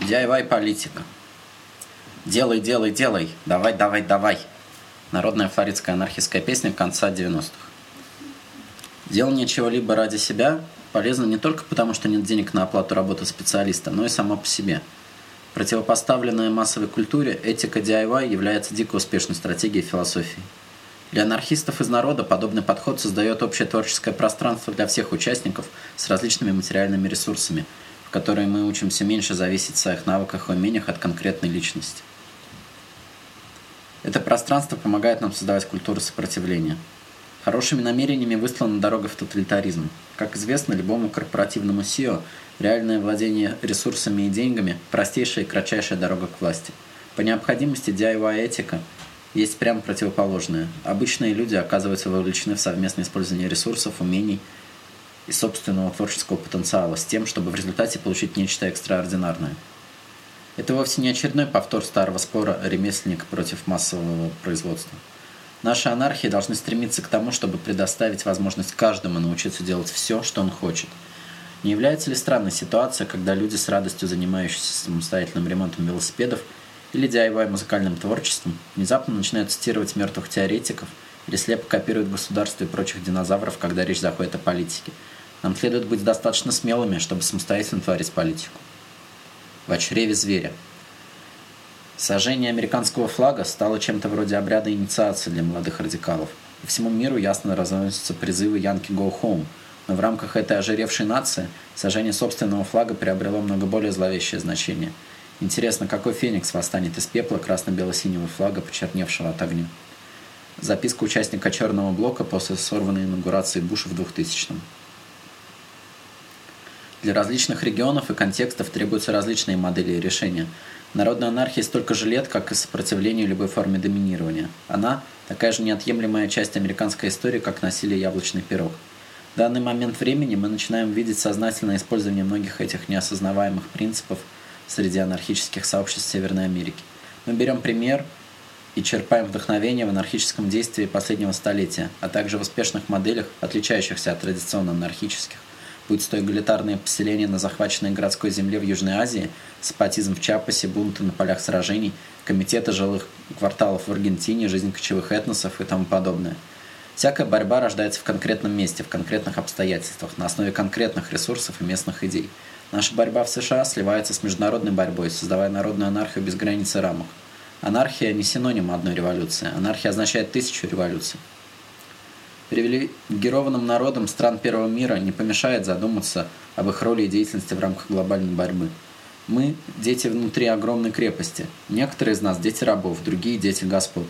DIY политика. Делай, делай, делай. Давай, давай, давай. Народная флоридская анархистская песня конца 90-х. Делание чего-либо ради себя полезно не только потому, что нет денег на оплату работы специалиста, но и само по себе. Противопоставленная массовой культуре, этика DIY является дико успешной стратегией философии. Для анархистов из народа подобный подход создает общее творческое пространство для всех участников с различными материальными ресурсами, в которые мы учимся меньше зависеть в своих навыках и умениях от конкретной личности. Это пространство помогает нам создавать культуру сопротивления. Хорошими намерениями выслана дорога в тоталитаризм. Как известно, любому корпоративному SEO реальное владение ресурсами и деньгами – простейшая и кратчайшая дорога к власти. По необходимости DIY-этика есть прямо противоположное. Обычные люди оказываются вовлечены в совместное использование ресурсов, умений и собственного творческого потенциала с тем, чтобы в результате получить нечто экстраординарное. Это вовсе не очередной повтор старого спора ремесленника против массового производства. Наши анархии должны стремиться к тому, чтобы предоставить возможность каждому научиться делать все, что он хочет. Не является ли странной ситуация, когда люди с радостью занимающиеся самостоятельным ремонтом велосипедов – или DIY музыкальным творчеством, внезапно начинают цитировать мертвых теоретиков или слепо копируют государство и прочих динозавров, когда речь заходит о политике. Нам следует быть достаточно смелыми, чтобы самостоятельно творить политику. В очреве зверя. Сожжение американского флага стало чем-то вроде обряда инициации для молодых радикалов. По всему миру ясно разносятся призывы «Янки go home», но в рамках этой ожиревшей нации сожжение собственного флага приобрело много более зловещее значение – Интересно, какой феникс восстанет из пепла красно-бело-синего флага, почерневшего от огня? Записка участника Черного блока после сорванной инаугурации Буша в 2000-м. Для различных регионов и контекстов требуются различные модели решения. Народная анархия столько же лет, как и сопротивление любой форме доминирования. Она – такая же неотъемлемая часть американской истории, как насилие яблочный пирог. В данный момент времени мы начинаем видеть сознательное использование многих этих неосознаваемых принципов – среди анархических сообществ Северной Америки. Мы берем пример и черпаем вдохновение в анархическом действии последнего столетия, а также в успешных моделях, отличающихся от традиционно анархических, будь то эгалитарные поселения на захваченной городской земле в Южной Азии, сепатизм в Чапасе, бунты на полях сражений, комитеты жилых кварталов в Аргентине, жизнь кочевых этносов и тому подобное. Всякая борьба рождается в конкретном месте, в конкретных обстоятельствах, на основе конкретных ресурсов и местных идей – Наша борьба в США сливается с международной борьбой, создавая народную анархию без границ и рамок. Анархия не синоним одной революции. Анархия означает тысячу революций. Привилегированным народам стран первого мира не помешает задуматься об их роли и деятельности в рамках глобальной борьбы. Мы – дети внутри огромной крепости. Некоторые из нас – дети рабов, другие – дети господ.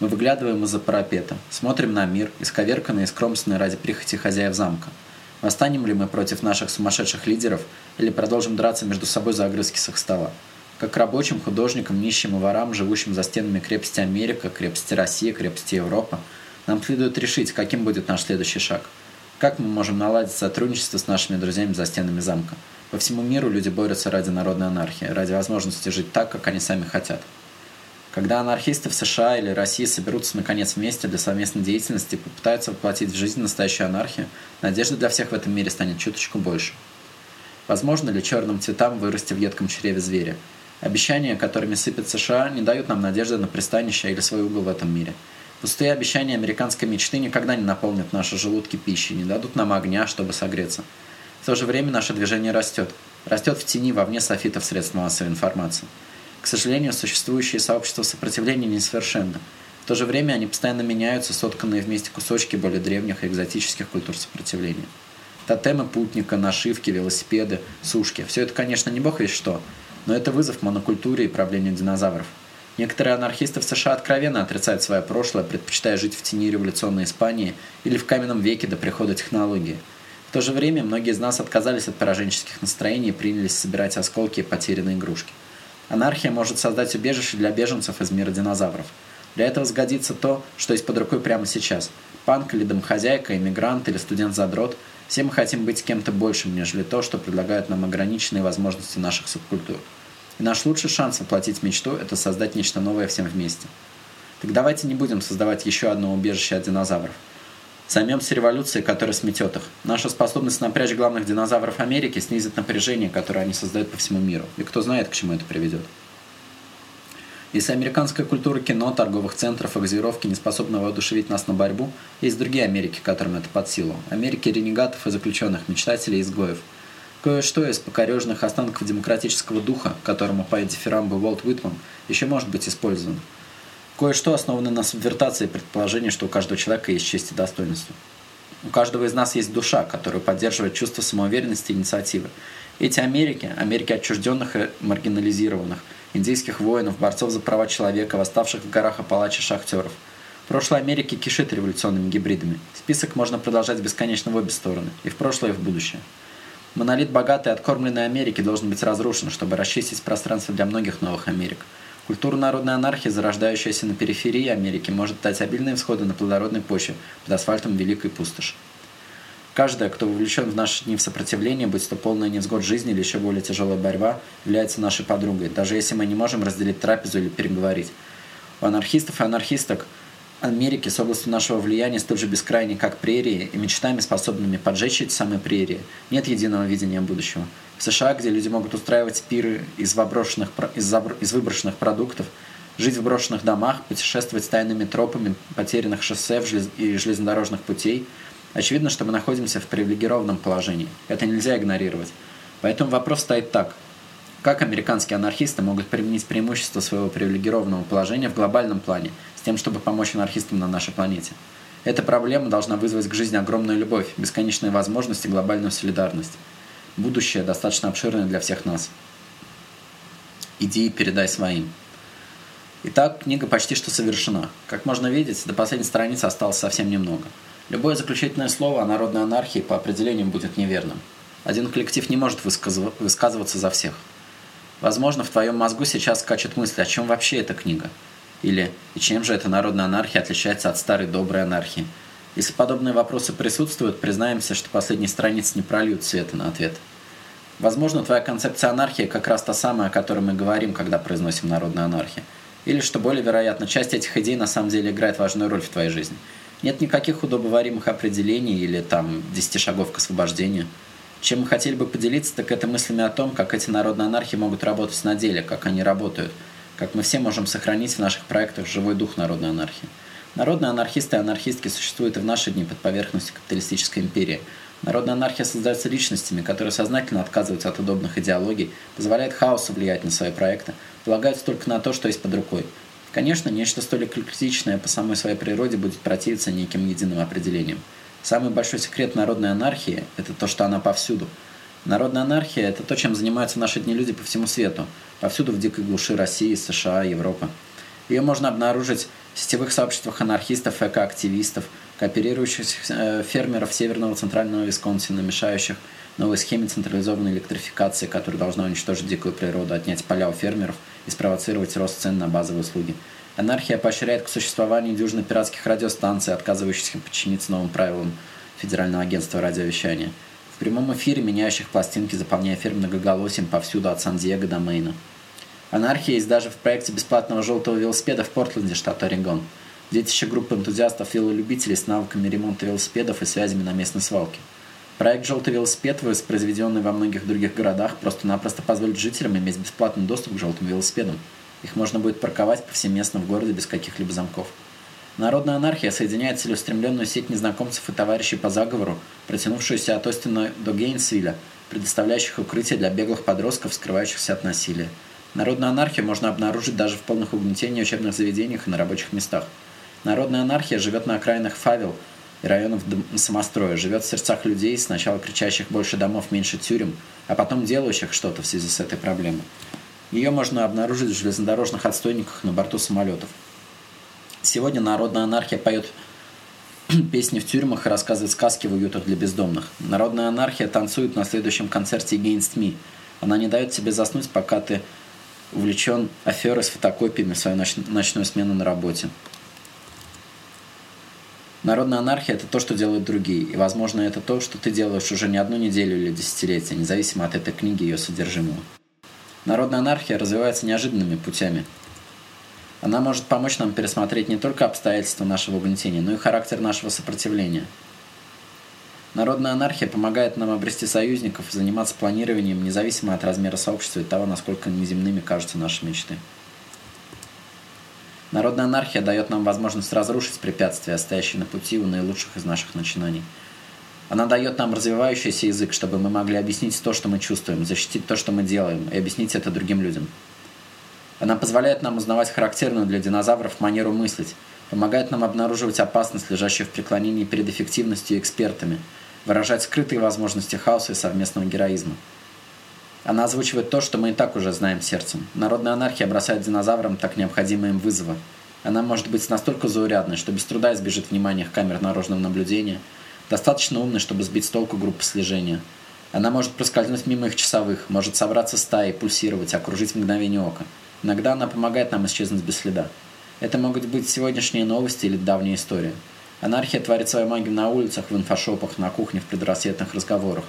Мы выглядываем из-за парапета, смотрим на мир, исковерканный и скромственный ради прихоти хозяев замка – Восстанем ли мы против наших сумасшедших лидеров или продолжим драться между собой за огрызки с их стола? Как рабочим, художникам, нищим и ворам, живущим за стенами крепости Америка, крепости Россия, крепости Европа, нам следует решить, каким будет наш следующий шаг. Как мы можем наладить сотрудничество с нашими друзьями за стенами замка? По всему миру люди борются ради народной анархии, ради возможности жить так, как они сами хотят. Когда анархисты в США или России соберутся наконец вместе для совместной деятельности и попытаются воплотить в жизнь настоящую анархию, надежды для всех в этом мире станет чуточку больше. Возможно ли черным цветам вырасти в едком чреве зверя? Обещания, которыми сыпят США, не дают нам надежды на пристанище или свой угол в этом мире. Пустые обещания американской мечты никогда не наполнят наши желудки пищей, не дадут нам огня, чтобы согреться. В то же время наше движение растет. Растет в тени вовне софитов средств массовой информации. К сожалению, существующие сообщества сопротивления несовершенны. В то же время они постоянно меняются, сотканные вместе кусочки более древних и экзотических культур сопротивления. Тотемы путника, нашивки, велосипеды, сушки – все это, конечно, не бог весь что, но это вызов монокультуре и правлению динозавров. Некоторые анархисты в США откровенно отрицают свое прошлое, предпочитая жить в тени революционной Испании или в каменном веке до прихода технологии. В то же время многие из нас отказались от пораженческих настроений и принялись собирать осколки и потерянные игрушки. Анархия может создать убежище для беженцев из мира динозавров. Для этого сгодится то, что есть под рукой прямо сейчас. Панк или домохозяйка, иммигрант или студент-задрот – все мы хотим быть кем-то большим, нежели то, что предлагают нам ограниченные возможности наших субкультур. И наш лучший шанс воплотить мечту – это создать нечто новое всем вместе. Так давайте не будем создавать еще одно убежище от динозавров. Займемся революцией, которая сметет их. Наша способность напрячь главных динозавров Америки снизит напряжение, которое они создают по всему миру. И кто знает, к чему это приведет. Если американская культура кино, торговых центров и газировки не способна воодушевить нас на борьбу, есть другие Америки, которым это под силу. Америки ренегатов и заключенных, мечтателей и изгоев. Кое-что из покорежных останков демократического духа, которому поет дифирамбы Уолт Уитман, еще может быть использовано. Кое-что основано на субвертации предположения, что у каждого человека есть честь и достоинство. У каждого из нас есть душа, которая поддерживает чувство самоуверенности и инициативы. Эти Америки, Америки отчужденных и маргинализированных – индийских воинов, борцов за права человека, восставших в горах Апалачи шахтеров. Прошлое Америки кишит революционными гибридами. Список можно продолжать бесконечно в обе стороны, и в прошлое, и в будущее. Монолит богатой откормленной Америки должен быть разрушен, чтобы расчистить пространство для многих новых Америк. Культура народной анархии, зарождающаяся на периферии Америки, может дать обильные всходы на плодородной почве под асфальтом Великой Пустоши. Каждая, кто вовлечен в наши дни в сопротивление, будь то полная невзгод жизни или еще более тяжелая борьба, является нашей подругой, даже если мы не можем разделить трапезу или переговорить. У анархистов и анархисток Америки с областью нашего влияния столь же бескрайней, как прерии, и мечтами, способными поджечь эти самые прерии, нет единого видения будущего. В США, где люди могут устраивать пиры из, выброшенных, из, забр, из выброшенных продуктов, жить в брошенных домах, путешествовать тайными тропами потерянных шоссе и железнодорожных путей – Очевидно, что мы находимся в привилегированном положении. Это нельзя игнорировать. Поэтому вопрос стоит так. Как американские анархисты могут применить преимущество своего привилегированного положения в глобальном плане, с тем, чтобы помочь анархистам на нашей планете? Эта проблема должна вызвать к жизни огромную любовь, бесконечные возможности, глобальную солидарность. Будущее достаточно обширное для всех нас. Иди и передай своим. Итак, книга почти что совершена. Как можно видеть, до последней страницы осталось совсем немного – Любое заключительное слово о народной анархии по определению будет неверным. Один коллектив не может высказываться за всех. Возможно, в твоем мозгу сейчас скачет мысль, о чем вообще эта книга? Или и чем же эта народная анархия отличается от старой доброй анархии? Если подобные вопросы присутствуют, признаемся, что последние страницы не прольют света на ответ. Возможно, твоя концепция анархии как раз та самая, о которой мы говорим, когда произносим народную анархию. Или, что более вероятно, часть этих идей на самом деле играет важную роль в твоей жизни – нет никаких удобоваримых определений или там 10 шагов к освобождению. Чем мы хотели бы поделиться, так это мыслями о том, как эти народные анархии могут работать на деле, как они работают, как мы все можем сохранить в наших проектах живой дух народной анархии. Народные анархисты и анархистки существуют и в наши дни под поверхностью капиталистической империи. Народная анархия создается личностями, которые сознательно отказываются от удобных идеологий, позволяет хаосу влиять на свои проекты, полагаются только на то, что есть под рукой – Конечно, нечто столь эклектичное по самой своей природе будет противиться неким единым определениям. Самый большой секрет народной анархии – это то, что она повсюду. Народная анархия – это то, чем занимаются наши дни люди по всему свету, повсюду в дикой глуши России, США, Европы. Ее можно обнаружить в сетевых сообществах анархистов, экоактивистов, кооперирующих э, фермеров Северного Центрального Висконсина, мешающих новой схеме централизованной электрификации, которая должна уничтожить дикую природу, отнять поля у фермеров – и спровоцировать рост цен на базовые услуги. Анархия поощряет к существованию дюжины пиратских радиостанций, отказывающихся подчиниться новым правилам Федерального агентства радиовещания. В прямом эфире меняющих пластинки, заполняя эфир многоголосием повсюду от Сан-Диего до Мейна. Анархия есть даже в проекте бесплатного желтого велосипеда в Портленде, штат Орегон. Детище группы энтузиастов велолюбителей с навыками ремонта велосипедов и связями на местной свалке. Проект «Желтый велосипед», воспроизведенный во многих других городах, просто-напросто позволит жителям иметь бесплатный доступ к желтым велосипедам. Их можно будет парковать повсеместно в городе без каких-либо замков. Народная анархия соединяет целеустремленную сеть незнакомцев и товарищей по заговору, протянувшуюся от Остина до Гейнсвилля, предоставляющих укрытие для беглых подростков, скрывающихся от насилия. Народную анархию можно обнаружить даже в полных угнетении учебных заведениях и на рабочих местах. Народная анархия живет на окраинах фавел – районов самостроя, живет в сердцах людей, сначала кричащих «больше домов, меньше тюрем», а потом делающих что-то в связи с этой проблемой. Ее можно обнаружить в железнодорожных отстойниках на борту самолетов. Сегодня народная анархия поет песни в тюрьмах и рассказывает сказки в уютах для бездомных. Народная анархия танцует на следующем концерте Against Me. Она не дает тебе заснуть, пока ты увлечен аферой с фотокопиями в свою ноч- ночную смену на работе. Народная анархия – это то, что делают другие. И, возможно, это то, что ты делаешь уже не одну неделю или десятилетие, независимо от этой книги и ее содержимого. Народная анархия развивается неожиданными путями. Она может помочь нам пересмотреть не только обстоятельства нашего угнетения, но и характер нашего сопротивления. Народная анархия помогает нам обрести союзников и заниматься планированием независимо от размера сообщества и того, насколько неземными кажутся наши мечты. Народная анархия дает нам возможность разрушить препятствия, стоящие на пути у наилучших из наших начинаний. Она дает нам развивающийся язык, чтобы мы могли объяснить то, что мы чувствуем, защитить то, что мы делаем, и объяснить это другим людям. Она позволяет нам узнавать характерную для динозавров манеру мыслить, помогает нам обнаруживать опасность, лежащую в преклонении перед эффективностью и экспертами, выражать скрытые возможности хаоса и совместного героизма. Она озвучивает то, что мы и так уже знаем сердцем. Народная анархия бросает динозаврам так необходимые им вызовы. Она может быть настолько заурядной, что без труда избежит внимания камер наружного наблюдения, достаточно умной, чтобы сбить с толку группы слежения. Она может проскользнуть мимо их часовых, может собраться стаей, пульсировать, окружить мгновение ока. Иногда она помогает нам исчезнуть без следа. Это могут быть сегодняшние новости или давняя история. Анархия творит свою магию на улицах, в инфошопах, на кухне, в предрассветных разговорах.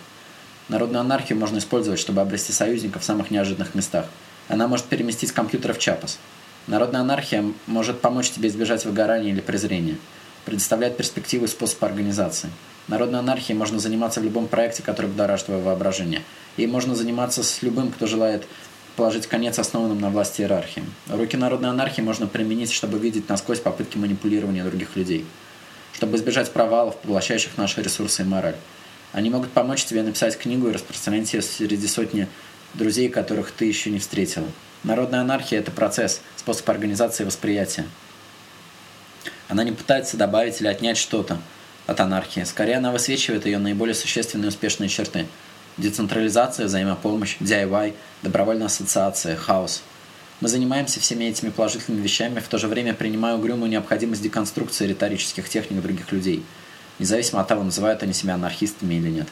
Народную анархию можно использовать, чтобы обрести союзников в самых неожиданных местах. Она может переместить компьютер в ЧАПОС. Народная анархия может помочь тебе избежать выгорания или презрения. Предоставляет перспективы и способ организации. Народной анархией можно заниматься в любом проекте, который будоражит твое воображение. И можно заниматься с любым, кто желает положить конец основанным на власти иерархии. Руки народной анархии можно применить, чтобы видеть насквозь попытки манипулирования других людей, чтобы избежать провалов, поглощающих наши ресурсы и мораль. Они могут помочь тебе написать книгу и распространить ее среди сотни друзей, которых ты еще не встретил. Народная анархия – это процесс, способ организации восприятия. Она не пытается добавить или отнять что-то от анархии. Скорее, она высвечивает ее наиболее существенные успешные черты – Децентрализация, взаимопомощь, DIY, добровольная ассоциация, хаос. Мы занимаемся всеми этими положительными вещами, в то же время принимая угрюмую необходимость деконструкции риторических техник других людей, независимо от того, называют они себя анархистами или нет,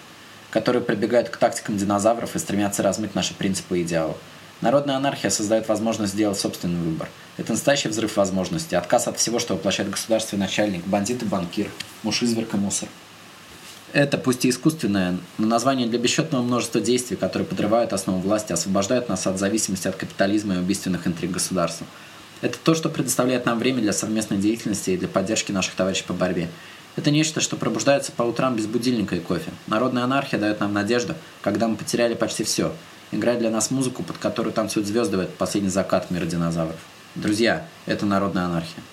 которые прибегают к тактикам динозавров и стремятся размыть наши принципы и идеалы. Народная анархия создает возможность сделать собственный выбор. Это настоящий взрыв возможностей, отказ от всего, что воплощает государственный начальник, бандит и банкир, муж изверг и мусор. Это пусть и искусственное, но название для бесчетного множества действий, которые подрывают основу власти, освобождают нас от зависимости от капитализма и убийственных интриг государства. Это то, что предоставляет нам время для совместной деятельности и для поддержки наших товарищей по борьбе. Это нечто, что пробуждается по утрам без будильника и кофе. Народная анархия дает нам надежду, когда мы потеряли почти все. Играет для нас музыку, под которую танцуют звезды в этот последний закат мира динозавров. Друзья, это народная анархия.